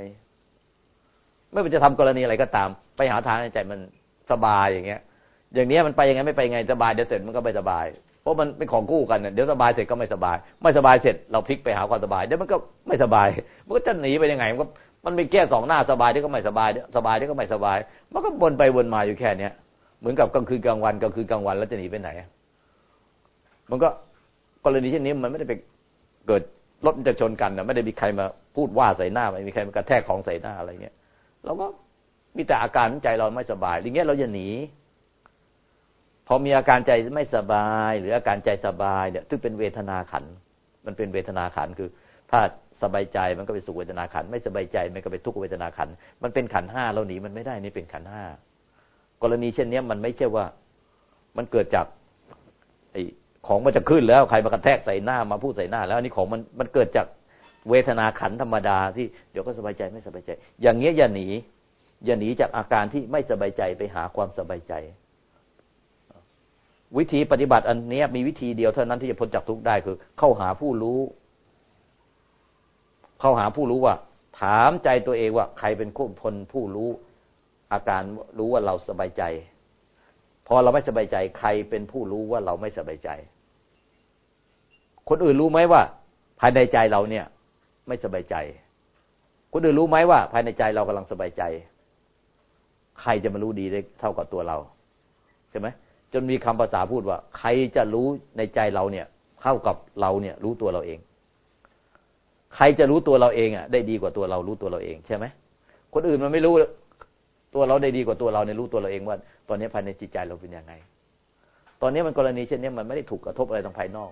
ไม่ว่าจะทำกรณีอะไรก็ตาม ไปหาทางให้ใจมัน สบายอย่างเงี้ย อย่างเนี้ยมันไปยังไงไม่ไปยังไงสบายเดี๋ยวเสร็จมันก็ไม่สบาย เพราะมันเป็นของคู่กันเดี๋ยวสบายเสร็จก็ไม่สบาย ไม่สบายเสร็จเราพลิกไปหาความสบายเดี๋ยวมันก็ไม่สบายมันก็จะหนีไปยังไงมันก็มันมีแก้สองหน้าสบายที่ก็ไม่สบายสบายที่ก็ไม่สบาย มันก็วนไปวนมาอยู่แค่เนี้ยเหมือนกับกลางคืนกลางวันกลางคืนกลางวันแล้วจะหนีไปไหน มันก็กรณีเช่นนี้มันไม่ได้ไปเกิดรถจะชนกันนะไม่ได้มีใครมาพูดว่าใส่หน้าไม่มีใครมากระแทกของใส่หน้าอะไรเงี้ยเราก็ มีแต่อาการใจเราไม่สบายอย่างเงี้ยเราจะหนี พอมีอาการใจไม่สบาย หรืออาการใจสบายเนี่ยซึ่งเป็นเวทนาขัน มันเป็นเวทนาขันคือ ถ้าสบายใจมันก็เป็นสุขเวทนาขัน ไม่สบายใจมันก็เป็นทุกขเวทนาขัน มันเป็นขันห้าเราหนีมันไม่ได้นี่เป็นขันห้ากรณีเช่นนี้มันไม่ใช่ว่ามันเกิดจากไอของมันจะขึ้นแล้วใครมากระแทกใส่หน้ามาพูดใส่หน้า แล้วอันนี้ของมันมันเกิดจากเวทนาขันธรรมดาที่เดี๋ยวก็สบายใจไม่สบายใจ อย่างเงี้ยอย่าหนี อย่าหนีจากอาการที่ไม่สบายใจไปหาความสบายใจ วิธีปฏิบัติอันนี้มีวิธีเดียวเท่านั้นที่จะพ้นจากทุกข์ได้คือ เข้าหาผู้รู้ เข้าหาผู้รู้ว่า ถามใจตัวเองว่า ใครเป็นคนผู้รู้ อาการรู้ว่าเราสบายใจ พอเราไม่สบายใจ ใครเป็นผู้รู้ว่าเราไม่สบายใจ คนอื่นรู้ไหมว่า ภายในใจเราเนี่ย ไม่สบายใจคนอื่นรู้ไหมว่า ภายในใจเรากำลังสบายใจ ใครจะมารู้ดีได้เท่ากับตัวเราใช่ไหมจนมีคำภาษาพูดว่า ใครจะรู้ในใจเราเนี่ยเท่ากับเราเนี่ย รู้ตัวเราเอง ใครจะรู้ตัวเราเองอะ ได้ดีกว่าตัวเรารู้ตัวเราเองใช่ไหมคนอื่นมันไม่รู้ตัวเราได้ดีกว่าตัวเราในรู้ตัวเราเองว่า ตอนนี้ภายในจิตใจเราเป็นยังไง ตอนนี้มันกรณีเช่นนี้มันไม่ได้ถูกกระทบอะไรทางภายนอก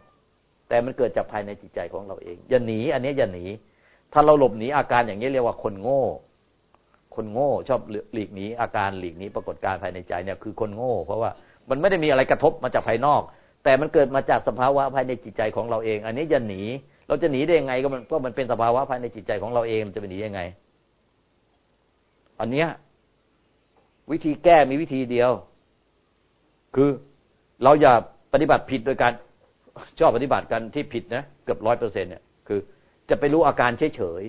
แต่มันเกิดจากภายในจิตใจของเราเองอย่าหนี อันนี้อย่าหนี ถ้าเราหลบหนีอาการอย่างนี้เรียกว่าคนโง่ คนโง่ชอบหลีกหนีอาการหลีกหนีปรากฏการภายในใจเนี่ยคือคนโง่ เพราะว่ามันไม่ได้มีอะไรกระทบมาจากภายนอก แต่มันเกิดมาจากสภาวะภายในจิตใจของเราเอง อันนี้อย่าหนี เราจะหนีได้ยังไงก็มันก็มันเป็นสภาวะภายในจิตใจของเราเองจะไปหนียังไง อันเนี้ยวิธีแก้มีวิธีเดียว คือเราอย่าปฏิบัติผิดโดยการชอบปฏิบัติกันที่ผิดนะเกือบร้อยเปอร์เซ็นเนี่ยคือ จะไปรู้อาการเฉย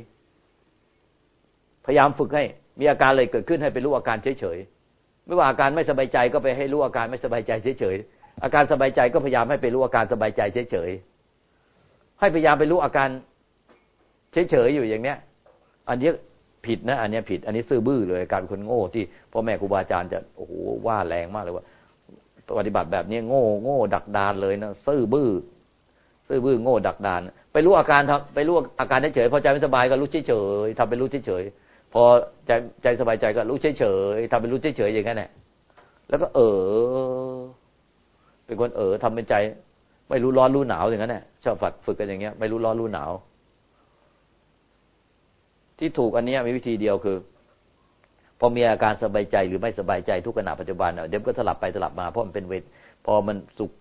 ๆพยายามฝึกให้ มีอาการอะไรเกิดขึ้นให้ไปรู้อาการเฉยๆไม่ว่าอาการไม่สบายใจก็ไปให้รู้อาการไม่สบายใจเฉยๆอาการสบายใจก็พยายามให้ไปรู้อาการสบายใจเฉยๆให้พยายามไปรู้อาการเฉยๆอยู่อย่างเนี้ย อันนี้ผิดนะ อันนี้ผิด อันนี้ซื่อบื้อเลยการคนโง่ที่พ่อแม่ครูบาอาจารย์จะโอ้โหว่าแรงมากเลยว่าปฏิบัติแบบนี้โง่โง่ดักดานเลยนะซื่อบื้อซื่อบื้อโง่ดักดาน ไปรู้อาการทำไปรู้อาการเฉยพอใจไม่สบายก็รู้เฉยๆทำไปรู้เฉยๆ พอใจใจสบายใจก็รู้เฉยๆทำไปรู้เฉยๆอย่างนั้นแหละแล้วก็เออ เป็นคนเออทำเป็นใจ ไม่รู้ร้อนรู้หนาวอย่างนั้นแหละชอบฝึกฝึกกันอย่างเงี้ย ไม่รู้ร้อนรู้หนาว ที่ถูกอันนี้มีวิธีเดียวคือ พอมีอาการสบายใจหรือไม่สบายใจทุกขณะปัจจุบันเดี๋ยวก็สลับไปสลับมาเพราะมันเป็นเวทพอมันสุข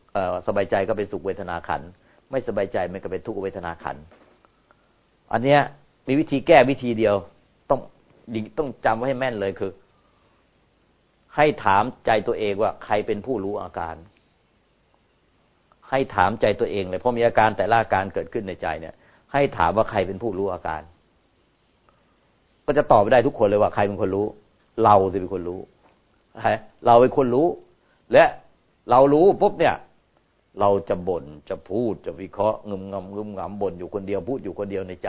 สบายใจก็เป็นสุขเวทนาขันไม่สบายใจมันก็เป็นทุกขเวทนาขันอันเนี้ยมีวิธีแก้วิธีเดียว ต้อง ต้องจำไว้ให้แม่นเลยคือ ให้ถามใจตัวเองว่า ใครเป็นผู้รู้อาการ ให้ถามใจตัวเองเลยพอมีอาการแต่ละอาการเกิดขึ้นในใจเนี่ย ให้ถามว่าใครเป็นผู้รู้อาการ ก็จะตอบไปได้ทุกคนเลยว่าใครเป็นคนรู้ เราจะเป็นคนรู้เราเป็นคนรู้ และเรารู้ปุ๊บเนี่ย เราจะบ่นจะพูดจะวิเคราะห์งึมงำงึมงำบ่นอยู่คนเดียวพูดอยู่คนเดียวในใจ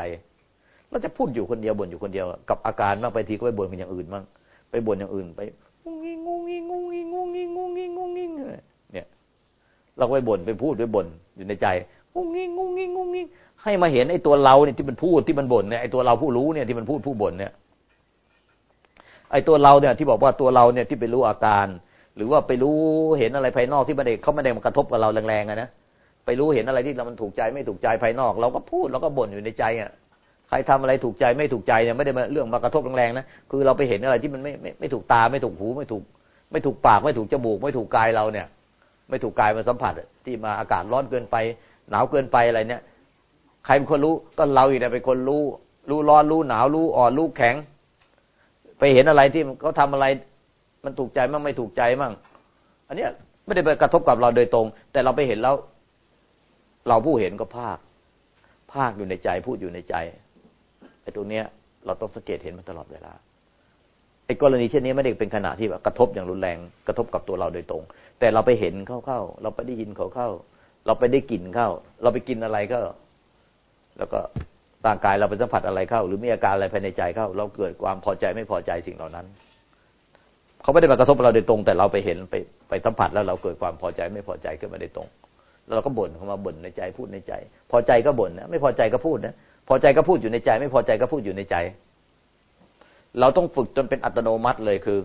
เราจะพูดอยู่คนเดียวบ่นอยู่คนเดียวกับอาการมากไปทีก็ไปบ่นเป็นอย่างอื่นบ้างไปบ่นอย่างอื่นไปงุงงิงงุงงิงงุงงิงงุงงิงงุงงิงงุงงิงเนี่ย เราไปบ่นไปพูดไปบ่นอยู่ในใจงุงงิงงุงงิงงุงงิงให้มาเห็นไอ้ตัวเราเนี่ยที่มันพูดที่มันบ่นเนี่ยไอ้ตัวเราผู้รู้เนี่ยที่มันพูดผู้บ่นเนี่ย ไอ้ตัวเราเนี่ยที่บอกว่าตัวเราเนี่ยที่ไปรู้อาการ หรือว่าไปรู้เห็นอะไรภายนอกที่มันเด็กเขาไม่ได้มากระทบกับเราแรงๆนะไปรู้เห็นอะไรที่เรามันถูกใจไม่ถูกใจภายนอก เราก็พูดเราก็บ่นอยู่ในใจอะ รทำอะไรถูกใจไม่ถูกใจเนี่ยไม่ได้มาเรื่องมากระทบแรงๆนะคือเราไปเห็นอะไรที่มันไม่ไม่ไม่ถูกตาไม่ถูกหูไม่ถูก ไม่ถูกปากไม่ถูกจมูก ไม่ถูกกายเราเนี่ย ไม่ถูกกายมาสัมผัสที่มาอากาศร้อนเกินไป หนาวเกินไปอะไรเนี่ย ใครเป็นคนรู้ก็เราอีกเนี่ยเป็นคนรู้ รู้ร้อนรู้หนาวรู้อ่อนรู้แข็ง ไปเห็นอะไรที่เขาทาอะไร มันถูกใจมั่งไม่ถูกใจมั่งอันเนี้ยไม่ได้ไปกระทบกับเราโดยตรง แต่เราไปเห็นแล้ว เราผู้เห็นก็ภาค ภาคอยู่ในใจพูดอยู่ในใจ ไอ้ตรงเนี้ยเราต้องสังเกตเห็นมันตลอดเวลาไอ้กรณีเช่นนี้ไม่ได้เป็นขณะที่แบบกระทบอย่างรุนแรงกระทบกับตัวเราโดยตรง แต่เราไปเห็นเข้าๆเราไปได้ยินเขาเข้า เราไปได้กลิ่นเข้า เราไปกินอะไรก็ แล้วก็ร่างกายเราไปสัมผัสอะไรเข้า หรือมีอาการอะไรภายในใจเข้า เราเกิดความพอใจไม่พอใจสิ่งเหล่านั้นเขาไม่ได้มากระทบเราโดยตรง แต่เราไปเห็นไปไปสัมผัสแล้วเราเกิดความพอใจไม่พอใจขึ้นมาโดยตรงแล้วเราก็บ่นเขามาบ่นในใจพูดในใจ พอใจก็บ่นนะไม่พอใจก็พูดนะ พอใจก็พูดอยู่ในใจ ไม่พอใจก็พูดอยู่ในใจ เราต้องฝึกจนเป็นอัตโนมัติเลยคือ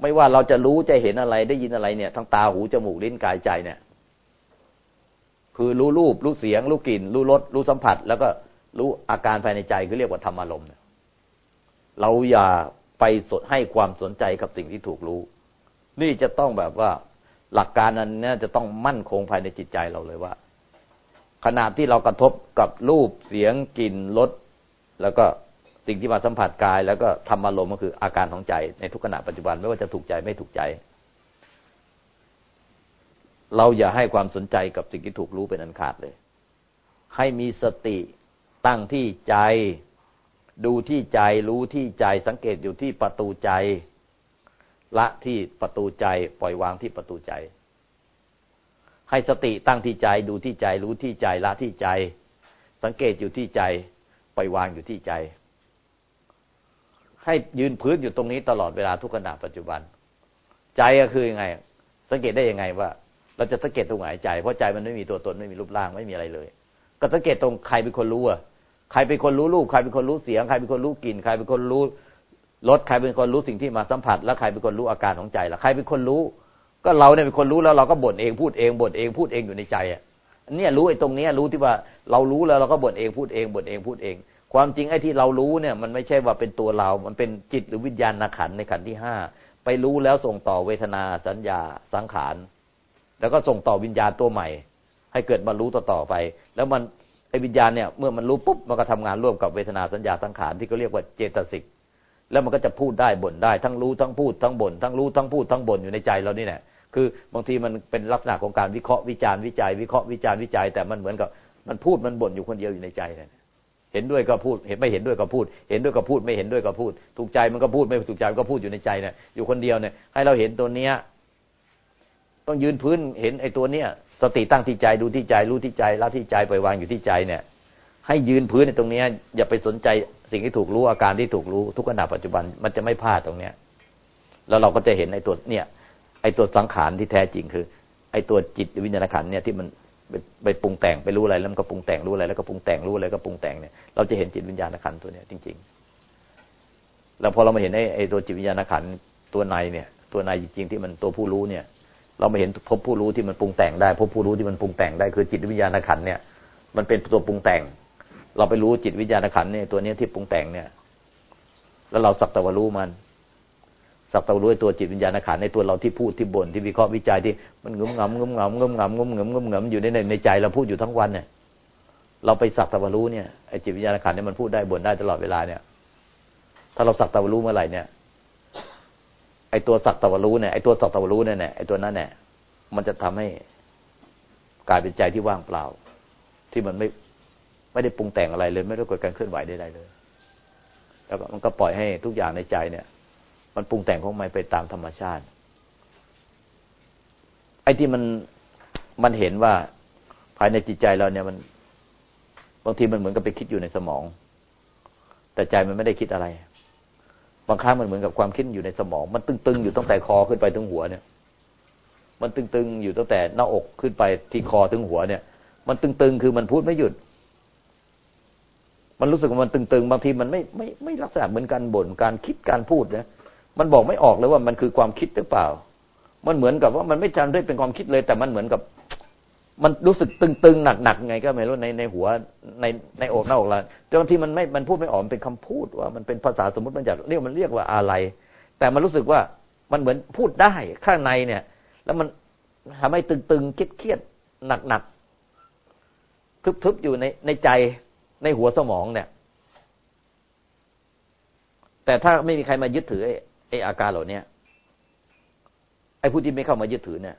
ไม่ว่าเราจะรู้จะเห็นอะไรได้ยินอะไรเนี่ยทั้งตาหูจมูกลิ้นกายใจเนี่ย คือรู้รูปรู้เสียง รู้กลิ่น รู้รสรู้สัมผัส แล้วก็รู้อาการภายในใจคือเรียกว่าธรรมอารมณ์เราอย่าไปสดให้ความสนใจกับสิ่งที่ถูกรู้ นี่จะต้องแบบว่าหลักการนั้นเนี่ยจะต้องมั่นคงภายในจิตใจเราเลยว่า ขณะที่เรากระทบกับรูปเสียงกลิ่นรสแล้วก็สิ่งที่มาสัมผัสกาย แล้วก็ธรรมอารมณ์ก็คืออาการของใจในทุกขณะปัจจุบันไม่ว่าจะถูกใจไม่ถูกใจ เราอย่าให้ความสนใจกับสิ่งที่ถูกรู้เป็นอันขาดเลย ให้มีสติตั้งที่ใจ ดูที่ใจรู้ที่ใจสังเกตอยู่ที่ประตูใจ ละที่ประตูใจ ปล่อยวางที่ประตูใจ ให้สติตั้งที่ใจดูที่ใจ รู้ที่ใจละที่ใจ สังเกตอยู่ที่ใจปล่อยวางอยู่ที่ใจ ให้ยืนพื้นอยู่ตรงนี้ตลอดเวลาทุกขณะปัจจุบัน ใจก็คือยังไง สังเกตได้ยังไงว่า เราจะสังเกตตรงไหนใจ เพราะใจมันไม่มีตัวตนไม่มีรูปร่างไม่มีอะไรเลย ก็สังเกตตรงใครเป็นคนรู้อะใครเป็นคนรู้รูปใครเป็นคนรู้เสียงใครเป็นคนรู้กลิ่นใครเป็นคนรู้รสใครเป็นคนรู้สิ่งที่มาสัมผัส แล้วใครเป็นคนรู้อาการของใจล่ะใครเป็นคนรู้ ก็เราเนี่ยเป็นคนรู้แล้วเราก็บ่นเองพูดเองบ่นเองพูดเองอยู่ในใจอะเนี่ยรู้ไอ้ตรงเนี้ยรู้ที่ว่าเรารู้แล้วเราก็บ่นเองพูดเองบ่นเองพูดเอง ความจริงไอ้ที่เรารู้เนี่ย มันไม่ใช่ว่าเป็นตัวเรา มันเป็นจิตหรือวิญญาณขันในขันที่ห้าไปรู้แล้วส่งต่อเวทนาสัญญาสังขาร แล้วก็ส่งต่อวิญญาณตัวใหม่ ให้เกิดมารู้ต่อต่อไป แล้วมันไอ้วิญญาณเนี่ยเมื่อมันรู้ปุ๊บมันก็ทำงานร่วมกับเวทนาสัญญาสังขารที่เขาเรียกว่าเจตสิกแล้วมันก็จะพูดได้บ่นได้ ทั้งรู้ทั้งพูดทั้งบ่นทั้งรู้ทั้งพูดทั้งบ่นอยู่ในใจเรานี่แหละ คือบางทีมันเป็นลักษณะของการวิเคราะห์วิจารณ์วิจัย วิเคราะห์วิจารณ์วิจัย แต่มันเหมือนกับมันพูดมันบ่นอยู่คนเดียวอยู่ในใจเนี่ยเห็นด้วยก็พูดเห็นไม่เห็นด้วยก็พูด เห็นด้วยก็พูดไม่เห็นด้วยก็พูด ถูกใจมันก็พูดไม่ถูกใจมันก็พูดอยู่ในใจเนี่ยอยู่คนเดียวเนี่ยให้เราเห็นตัวเนี้ยต้องยืนพื้นเห็นไอ้ตัวเนี้ยสติตั้งที่ใจดูที่ใจรู้ที่ใจละที่ใจปล่อยวางอยู่ที่ใจเนี่ย ให้ยืนพื้นในตรงนี้อย่าไปสนใจสิ่งที่ถูกรู้อาการที่ถูกรู้ทุกขณะปัจจุบันมันจะไม่พลาดตรงเนี้ยแล้วเราก็จะเห็นไอ้ตัวเนี่ย ไอ้ตัวสังขารที่แท้จริงคือ ไอ้ตัวจิตวิญญาณขันเนี่ยที่มันไปปรุงแต่งไปรู้อะไรแล้วมันก็ปรุงแต่งรู้อะไรแล้วก็ปรุงแต่งรู้อะไรก็ปรุงแต่งเนี่ยเราจะเห็นจิตวิญญาณขันตัวเนี้ยจริง ๆ แล้วพอเรามาเห็นไอ้ไอ้ตัวจิตวิญญาณขันตัวในเนี่ย ตัวในจริง ๆ ที่มันตัวผู้รู้เนี่ย เรามาเห็นพบผู้รู้ที่มันปรุงแต่งได้พบผู้รู้ที่มันปรุงแต่งได้คือจิตวิญญาณขันเนี่ย มันเป็นตัวปรุงแต่ง เราไปรู้จิตวิญญาณขันเนี่ยตัวนี้ที่ปรุงแต่งเนี่ย แล้วเราสักตะวันรู้มัน สักตะวันรู้ตัวจิตวิญญาณขันในตัวเราที่พูดที่บ่นที่วิเคราะห์วิจัยที่มันงุ้มงำงุ้มงำงุ้มงำงุ้มงำงุ้มงำอยู่ในในใจเราพูดอยู่ทั้งวันเนี่ย เราไปสักตะวันรู้เนี่ยไอ้จิตวิญญาณขันเนี่ยมันพูดได้บ่นได้ตลอดเวลาเนี่ย ถ้าเราสักตะวันรู้เมื่อไหร่เนี่ย ไอ้ตัวสักตะวันรู้เนี่ยไอ้ตัวสักตะวันรู้เนี่ยไอ้ตัวนั้นเนี่ยมันจะทำให้กลายเป็นใจที่ว่างเปล่า ที่มันไม่ไม่ได้ปรุงแต่งอะไรเลย ไม่ได้เกิดการเคลื่อนไหวใดๆเลย แล้วก็มันก็ปล่อยให้ทุกอย่างในใจเนี่ย มันปรุงแต่งของมันไปตามธรรมชาติ ไอ้ที่มันมันเห็นว่าภายในจิตใจเราเนี่ยมันบางทีมันเหมือนกับไปคิดอยู่ในสมอง แต่ใจมันไม่ได้คิดอะไร บางครั้งมันเหมือนกับความคิดอยู่ในสมอง มันตึงๆอยู่ตั้งแต่คอขึ้นไปถึงหัวเนี่ย มันตึงๆอยู่ตั้งแต่หน้าอกขึ้นไปที่คอถึงหัวเนี่ย มันตึงๆคือมันพูดไม่หยุด มันรู้สึกว่ามันตึงๆบางทีมันไม่ไม่ไม่ลักษณะเหมือนการบ่นการคิดการพูดนะ มันบอกไม่ออกเลยว่ามันคือความคิดหรือเปล่า มันเหมือนกับว่ามันไม่จันได้เป็นความคิดเลย แต่มันเหมือนกับ มันรู้สึกตึงๆหนักๆไงก็ไม่รู้ในในหัวในในอกหน้าอกเราแต่บางทีมันไม่มันพูดไม่ออกเป็นคำพูดว่ามันเป็นภาษาสมมติมันจะเรียกมันเรียกว่าอะไร แต่มันรู้สึกว่ามันเหมือนพูดได้ข้างในเนี่ย แล้วมันทำให้ตึงๆเครียดๆหนักๆทึบๆอยู่ในในใจในหัวสมองเนี่ย แต่ถ้าไม่มีใครมายึดถือ ไอ้อาการเหล่านี้ไอ้ผู้ที่ไม่เข้ามายึดถือเนี่ย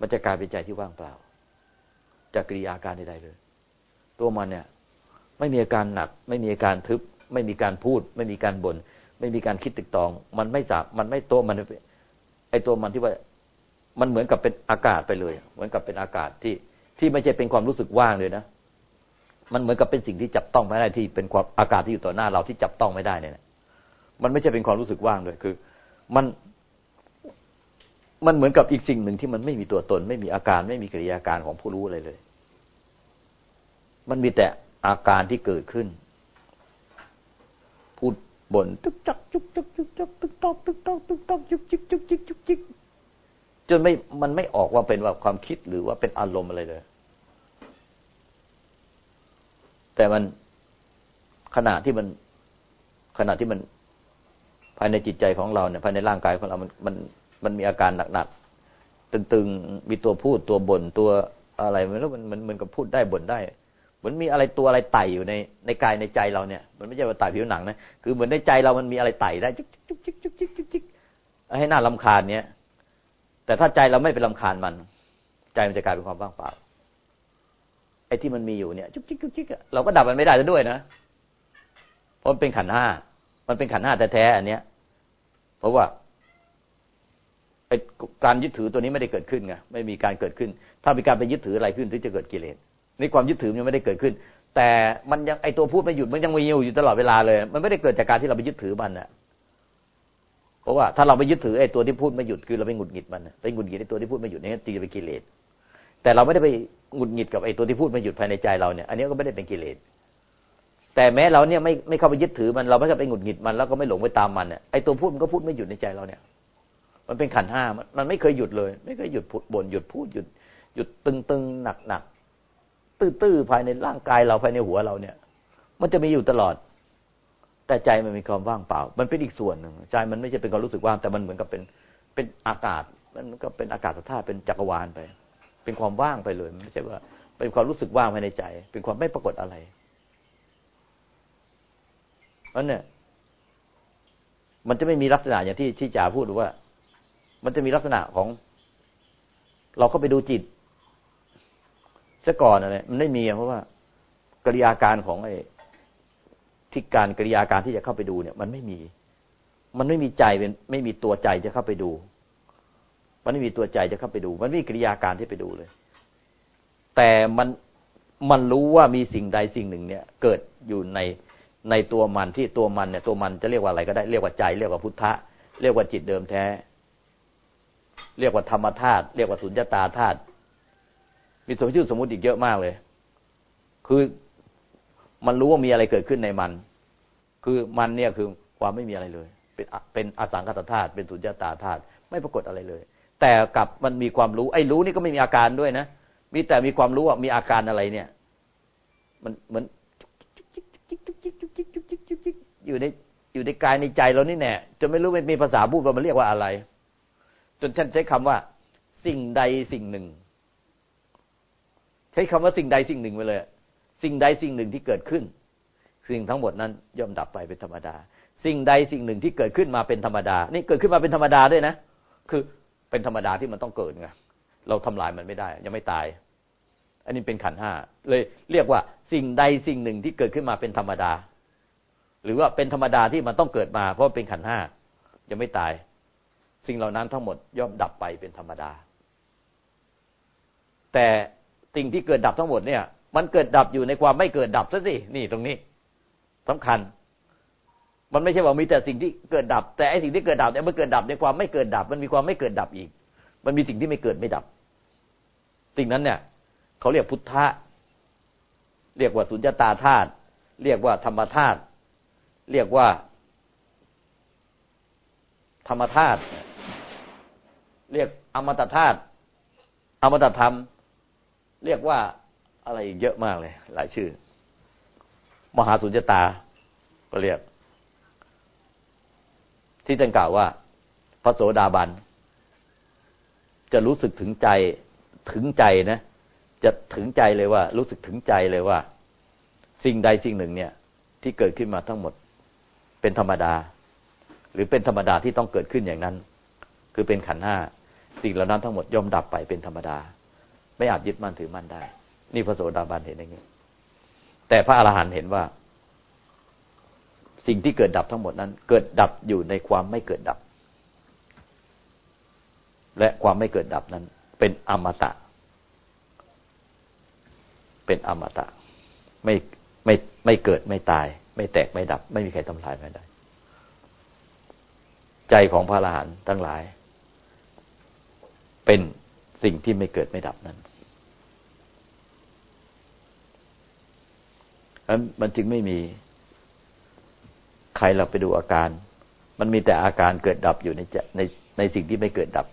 มันจะกลายเป็นใจที่ว่างเปล่า จากกิริยาการใดๆเลย ตัวมันเนี่ย ไม่มีอาการหนัก ไม่มีอาการทึบ ไม่มีการพูด ไม่มีการบน่นไม่มีการคิดตึกตอง มันไม่สามันไม่โตมัน ไอตัวมันที่ว่า มันเหมือนกับเป็นอากาศไปเลย เหมือนกับเป็นอากาศที่ที่ไม่ใช่เป็นความรู้สึกว่างเลยนะ มันเหมือนกับเป็นสิ่งที่จับต้องไม่ได้ที่เป็นความอากาศที่อยู่ต่อหน้าเราที่จับต้องไม่ได้เนี่ย มันไม่ใช่เป็นความรู้สึกว่างเลยคือ มันมันเหมือนกับอีกสิ่งหนึ่งที่มันไม่มีตัวตน ไม่มีอาการไม่มีกิริยาการของผู้รู้อะไรเลย มันมีแต่อาการที่เกิดขึ้น พูดบ่นตึกจักจุกจักจุกจักตึกตอกตึกตอกตึกตอกจุกจิกจุกจิกจุกจิกจนไม่มันไม่ออกว่าเป็นว่าความคิดหรือว่าเป็นอารมณ์อะไรเลย แต่มันขณะที่มันขณะที่มันายในจิตใจของเราเนี่ยภายในร่างกายของเรามันมันมันมีอาการหนักๆตึงๆมีตัวพูดตัวบ่นตัวอะไรมันแล้วมันมันมันก็พูดได้บ่นได้เหมือนมีอะไรตัวอะไรไต่อยู่ในในกายในใจเราเนี่ย มันไม่ใช่ว่าไต่ผิวหนังนะคือเหมือนในใจเรามันมีอะไรไต่ได้จุกจิกจุกจิกจุกจิกจุกจิกให้หน้าลำคาญเนี้ยแต่ถ้าใจเราไม่ไปลำคาญมัน ใจมันจะกลายเป็นความว่างเปล่าไอ้ที่มันมีอยู่เนี่ยจุกจิกจุกจิกเราก็ดับมันไม่ได้ด้วยนะเพราะมันเป็นขันห้ามันเป็นขันห้าแท้ๆอันเนี้ย เพราะว่าการยึดถือตัวนี้ไม่ได้เกิดขึ้นไงไม่มีการเกิดขึ้น ถ้ามีการไปยึดถืออะไรขึ้นถึงจะเกิดกิเลสในความยึดถือมันไม่ได้เกิดขึ้น แต่มันยังไอตัวพูดไม่หยุดมันยังมีอยู่อยู่ตลอดเวลาเลย มันไม่ได้เกิดจากการที่เราไปยึดถือมันนะเพราะว่าถ้าเราไปยึดถือไอตัวที่พูดไม่หยุดคือเราไปหงุดหงิดมันไปหงุดหงิดไอตัวที่พูดไม่หยุดนี่ตีไปกิเลสแต่เราไม่ได้ไปหงุดหงิดกับไอตัวที่พูดไม่หยุดภายในใจเราเนี่ยอันนี้ก็ไม่ได้เป็นกิเลส แต่แม้เราเนี่ยไม่ไม่เข้าไปยึดถือมันเราไม่เข้าไปหงุดหงิดมันแล้วก็ไม่หลงไปตามมันเนี่ยไอ้ตัวพูดมันก็พูดไม่หยุดในใจเราเนี่ย มันเป็นขันห้ามันไม่เคยหยุดเลย ไม่เคยหยุดพูดบ่นหยุดพูดหยุดหยุดตึงๆหนักตื้อๆภายในร่างกายเราภายในหัวเราเนี่ย มันจะมีอยู่ตลอด แต่ใจมันมีความว่างเปล่า มันเป็นอีกส่วนหนึ่งใจมันไม่ใช่เป็นความรู้สึกว่างแต่มันเหมือนกับเป็นเป็นอากาศ มันก็เป็นอากาศธาตุเป็นจักรวาลไป เป็นความว่างไปเลย ไม่ใช่ว่า เป็นความรู้สึกว่างภายในใจ เป็นความไม่ปรากฏอะไร เพราะเนี่ย มันจะไม่มีลักษณะอย่างที่ที่จ่าพูดว่า มันจะมีลักษณะของ เราเข้าไปดูจิตซะก่อนอะไรมันไม่มีเพราะว่ากิริยาการของไอ้ที่การกิริยาการที่จะเข้าไปดูเนี่ย มันไม่มี มันไม่มีใจเป็น ไม่มีตัวใจจะเข้าไปดู มันไม่มีตัวใจจะเข้าไปดู มันไม่มีกิริยาการที่ไปดูเลย แต่มันมันรู้ว่ามีสิ่งใดสิ่งหนึ่งเนี่ย เกิดอยู่ใน ในตัวมันที่ตัวมันเนี่ยตัวมันจะเรียกว่าอะไรก็ได้เรียกว่าใจ เรียกว่าพุทธะ เรียกว่าจิตเดิมแท้ เรียกว่าธรรมธาตุเรียกว่าสุญญตาธาตุมีสมมติชื่อสมมุติอีกเยอะมากเลย คือมันรู้ว่ามีอะไรเกิดขึ้นในมัน คือมันเนี่ยคือความไม่มีอะไรเลย เป็นเป็นอสังขตธาตุเป็นสุญญตาธาตุไม่ปรากฏอะไรเลย แต่กับมันมีความรู้ไอ้รู้นี่ก็ไม่มีอาการด้วยนะมีแต่มีความรู้ว่ามีอาการอะไรเนี่ย มันเหมือน อยู่ในอยู่ในกายในใจเรานี่แน่จนไม่รู้ไม่มีภาษาพูดว่ามันเรียกว่าอะไร จนฉันใช้คำว่า สิ่งใดสิ่งหนึ่ง ใช้คำว่าสิ่งใดสิ่งหนึ่งไปเลย สิ่งใดสิ่งหนึ่งที่เกิดขึ้น สิ่งทั้งหมดนั้นย่อมดับไปเป็นธรรมดา สิ่งใดสิ่งหนึ่งที่เกิดขึ้นมาเป็นธรรมดา นี่เกิดขึ้นมาเป็นธรรมดาด้วยนะ คือเป็นธรรมดาที่มันต้องเกิดไงเราทำลายมันไม่ได้ ยังไม่ตาย อันนี้เป็นขันห้าเลย เรียกว่า สิ่งใดสิ่งหนึ่งที่เกิดขึ้นมาเป็นธรรมดา หรือว่าเป็นธรรมดาที่มันต้องเกิดมา เพราะเป็นขันห้ายังไม่ตาย สิ่งเหล่านั้นทั้งหมดย่อมดับไปเป็นธรรมดา แต่สิ่งที่เกิดดับทั้งหมดเนี่ย มันเกิดดับอยู่ในความไม่เกิดดับซะสินี่ตรงนี้สำคัญ มันไม่ใช่ว่ามีแต่สิ่งที่เกิดดับ แต่ไอ้สิ่งที่เกิดดับเนี่ยมันเกิดดับในความไม่เกิดดับ มันมีความไม่เกิดดับอีก มันมีสิ่งที่ไม่เกิดไม่ดับ สิ่งนั้นเนี่ยเขาเรียกพุทธะ เรียกว่าสุญญตาธาตุเรียกว่าธรรมธาตุเรียกว่า ธรรมธาตุเรียกอมตะธาตุอมตะธรรม เรียกว่าอะไรเยอะมากเลย หลายชื่อ มหาสุญญตา ก็เรียก ที่ท่านกล่าวว่า พระโสดาบัน จะรู้สึกถึงใจถึงใจนะ จะถึงใจเลยว่า รู้สึกถึงใจเลยว่า สิ่งใดสิ่งหนึ่งเนี่ย ที่เกิดขึ้นมาทั้งหมด เป็นธรรมดา หรือเป็นธรรมดาที่ต้องเกิดขึ้นอย่างนั้น คือเป็นขันธ์ห้าสิ่งเหล่านั้นทั้งหมดย่อมดับไปเป็นธรรมดา ไม่อาจยึดมั่นถือมั่นได้ นี่พระโสดาบันเห็นอย่างนี้ แต่พระอรหันต์เห็นว่า สิ่งที่เกิดดับทั้งหมดนั้น เกิดดับอยู่ในความไม่เกิดดับ และความไม่เกิดดับนั้น เป็นอมตะ เป็นอมตะ ไม่ไม่ไม่เกิดไม่ตาย ไม่แตกไม่ดับ ไม่มีใครทำลายไม่ได้ ใจของพระอรหันต์ทั้งหลาย เป็นสิ่งที่ไม่เกิดไม่ดับนั้นมันจึงไม่มีใครเราไปดูอาการ มันมีแต่อาการเกิดดับอยู่ในในในสิ่งที่ไม่เกิดดับ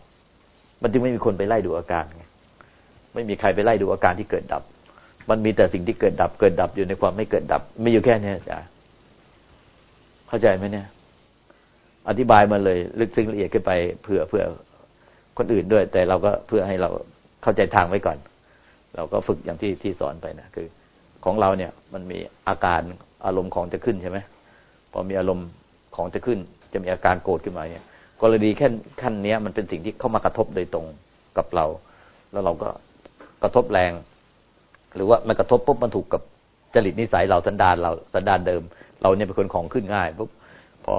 มันจึงไม่มีคนไปไล่ดูอาการไงไม่มีใครไปไล่ดูอาการที่เกิดดับ มันมีแต่สิ่งที่เกิดดับ เกิดดับอยู่ในความไม่เกิดดับ ไม่อยู่แค่นี้จ้ะเข้าใจไหมเนี่ย อธิบายมาเลย ลึกซึ้งละเอียดขึ้นไปเผื่อเผื่อคนอื่นด้วย แต่เราก็เพื่อให้เราเข้าใจทางไว้ก่อน เราก็ฝึกอย่างที่ที่สอนไปนะคือ ของเราเนี่ย มันมีอาการอารมณ์ของจะขึ้นใช่ไหมพอมีอารมณ์ของจะขึ้น จะมีอาการโกรธขึ้นมาเนี่ยกรณีแค่ขั้นเนี้ยมันเป็นสิ่งที่เข้ามากระทบโดยตรงกับเรา แล้วเราก็กระทบแรง หรือว่ามันกระทบปุ๊บมันถูกกับจริตนิสัยเราสันดานเราสันดานเดิม เราเนี่ยเป็นคนของขึ้นง่ายปุ๊บพอ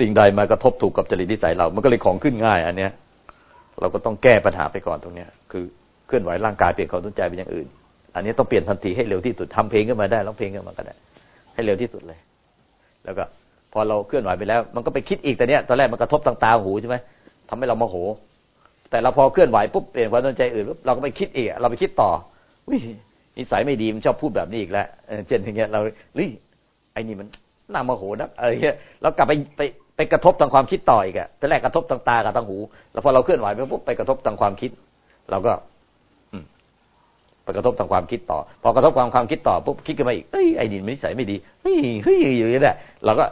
สิ่งใดมากระทบถูกกับจริตนิสัยเรา มันก็เลยของขึ้นง่าย อันเนี้ย เราก็ต้องแก้ปัญหาไปก่อนตรงเนี้ย คือเคลื่อนไหวร่างกายเปลี่ยนความสนใจเป็นอย่างอื่น อันนี้ต้องเปลี่ยนทันทีให้เร็วที่สุดทำเพลงขึ้นมาได้ร้องเพลงขึ้นมาก็ได้ ให้เร็วที่สุดเลย แล้วก็ พอเราเคลื่อนไหวไปแล้ว มันก็ไปคิดอีกแต่เนี้ยตอนแรกมันกระทบทางตาหูใช่ไหมทำให้เราโมโห แต่เราพอเคลื่อนไหวปุ๊บเปลี่ยนความสนใจอื่นปุ๊บเราก็ไปคิดอีกเราไปคิดต่อ วินิสัยไม่ดีมันชอบพูดแบบนี้อีกแล้วเช่นอย่างเงี้ยเราเฮ้ยไอ้นี่มันน่าโมโหนะอะไรเงี้ยเรากลับไปไปไปกระทบทางความคิดต่ออีกอะแต่แรกกระทบทางตากับทางหู แล้วพอเราเคลื่อนไหวไปปุ๊บไปกระทบทางความคิด เราก็ไปกระทบทางความคิดต่อ พอกระทบความความคิดต่อปุ๊บคิดขึ้นมาอีกเอ้ยไอ้นี่มันนิสัยไม่ดีเฮ้ยเฮ้ยอยู่นี่แหละเราก็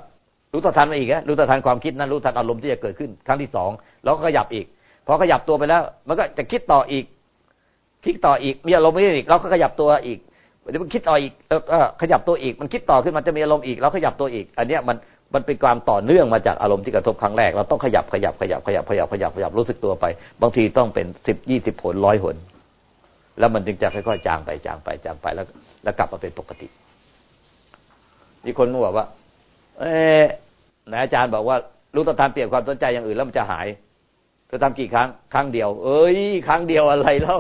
รู้ต่อทันมาอีกนะรู้ต่อทันความคิดนั้นรู้ทันอารมณ์ที่จะเกิดขึ้น ครั้งที่สองเราก็ขยับอีกพอขยับตัวไปแล้ว มันก็จะคิดต่ออีก คิดต่ออีกมีอารมณ์ไม่อีกเราก็ขยับตัวอีกเดี๋ยวมันคิดต่ออีกเออขยับตัวอีก มันคิดต่อขึ้นมันจะมีอารมณ์อีกเราขยับตัวอีก อันเนี้ยมันมันเป็นความต่อเนื่องมาจากอารมณ์ที่กระทบครั้งแรก เราต้องขยับขยับขยับขยับขยับขยับขยับรู้สึกตัวไป บางทีต้องเป็นสิบยี่สิบผลร้อยหนแล้วมันจึงจะค่อยๆจางไปจางไปจางไปแล้ว แล้วกลับมาเป็นปกติ มีคนมาบอกว่า เอ๊ไหนอาจารย์บอกว่ารู้ต่อทานเปลี่ยนความสนใจอย่างอื่นแล้วมันจะหาย เธอทำกี่ครั้ง ครั้งเดียว เอ้ย ครั้งเดียวอะไรแล้ว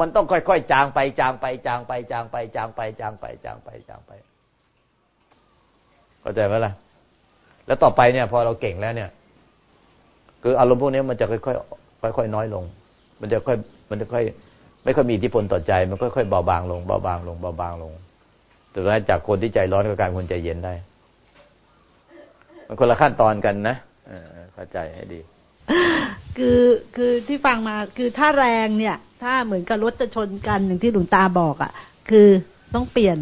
มันต้องค่อยๆจางไป จางไป จางไป จางไป จางไป จางไป จางไป จางไป เข้าใจไหมล่ะ แล้วต่อไปเนี่ย พอเราเก่งแล้วเนี่ย คืออารมณ์พวกนี้มันจะค่อยๆ ค่อยๆ น้อยลง มันจะค่อย มันจะค่อย ไม่ค่อยมีอิทธิพลต่อใจ มันค่อยๆ เบาบางลง เบาบางลง เบาบางลงแต่ว่าจากคนที่ใจร้อนก็กลายเป็นคนใจเย็นได้ มันคนละขั้นตอนกันนะเข้าใจให้ดี คือคือที่ฟังมาคือถ้าแรงเนี่ย ถ้าเหมือนกับรถจะชนกันอย่างที่หลวงตาบอกอะ่ะ คือต้องเปลี่ยน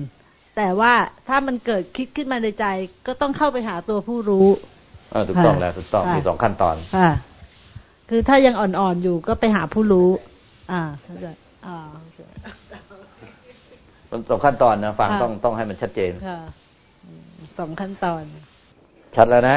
แต่ว่าถ้ามันเกิดคิดขึ้นมาในใจ ก็ต้องเข้าไปหาตัวผู้รู้อถูกต้องแล้วถูกต้องมีสองขั้นตอนค่ะคือถ้ายังอ่อนๆอยู่ก็ไปหาผู้รู้ อ่าเข้าใจมันสองขั้นตอนนะฟังต้องต้องให้มันชัดเจนสองขั้นตอน ชัดแล้วนะ